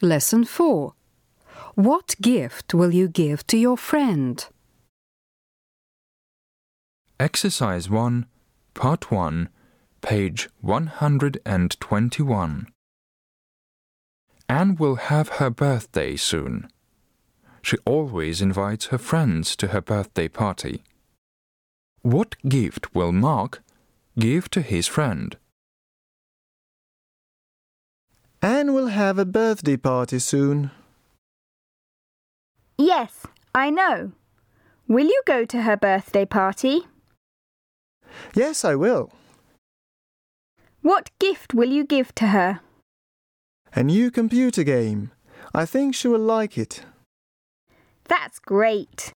Lesson 4. What gift will you give to your friend? Exercise 1, Part 1, page 121. Anne will have her birthday soon. She always invites her friends to her birthday party. What gift will Mark give to his friend? Anne will have a birthday party soon. Yes, I know. Will you go to her birthday party? Yes, I will. What gift will you give to her? A new computer game. I think she will like it. That's great.